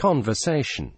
Conversation.